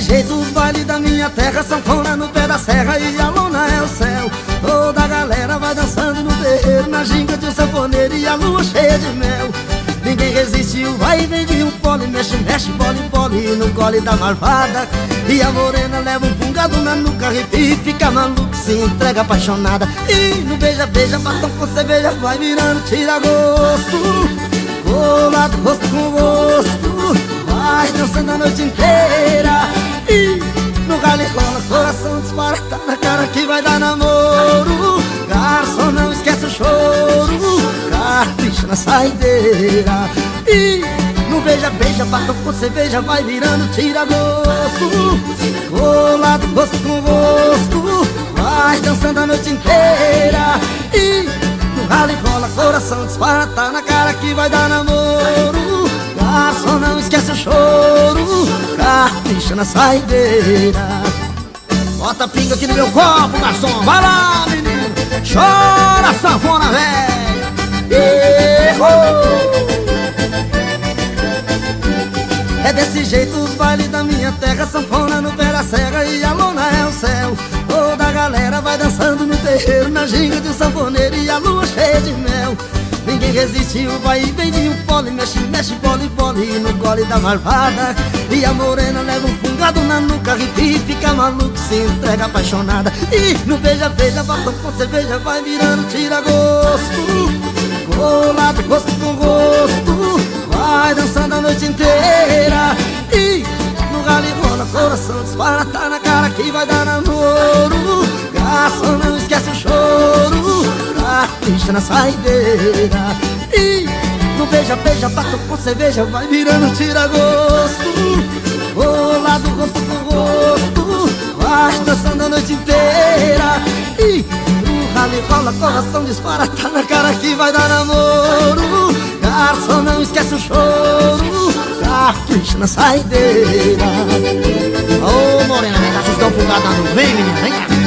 jeito os bailes da minha terra Sanfona no pé da serra e a lona é o céu. Toda a galera vai dançando no terreiro Na ginga de um sanfoneiro e a lua cheia de mel. Ninguém resistiu, vai e vem de um pole Mexe, mexe, bole, bole no gole da marvada E a morena leva um fungado na nuca E fica maluco, se entrega apaixonada. E no beija, beija, batom com cerveja Vai virando, tira gosto. Colado rosto com rosto Vai dançando a noite inteira rola, coração dispara Tá na cara que vai dar namoro. Garçom, não esquece o choro Carpicha na saideira. E no beija-beija, batom com cerveja Vai virando tira gosto. Colado rosto com rosto Vai dançando a noite inteira. E no ralo rola, coração dispara Tá na cara que vai dar namoro. Garçom, não esquece o choro Carpicha na saideira Bota pinga aqui no meu copo, garçom. Vai lá, menino. Chora, sanfona velha É desse jeito os bailes da minha terra Sanfona no pé da serra e a lona é o céu. Toda a galera vai dançando no terreiro Na ginga de um sanfoneiro e a lua cheia de mel Resistiu, vai e vem de um pole Mexe, mexe, bole, bole no gole da marvada E a morena leva um fungado na nuca E fica maluco, se entrega apaixonada. E no beija, beija, batom com cerveja Vai virando, tira gosto. Colado, gosto com gosto Vai dançando a noite inteira. E no galo rola, coração dispara Tá na cara que vai dar namoro Na saideira. E no beija, beija, bato com cerveja Vai virando tira gosto Bolado rosto com rosto Vai dançando a noite inteira. E no ralo rola, coração dispara Tá na cara que vai dar namoro. Garçom, não esquece o choro Capricha na saideira. Ô oh, morena, vem cá, vocês fugados no vem menina, vem cá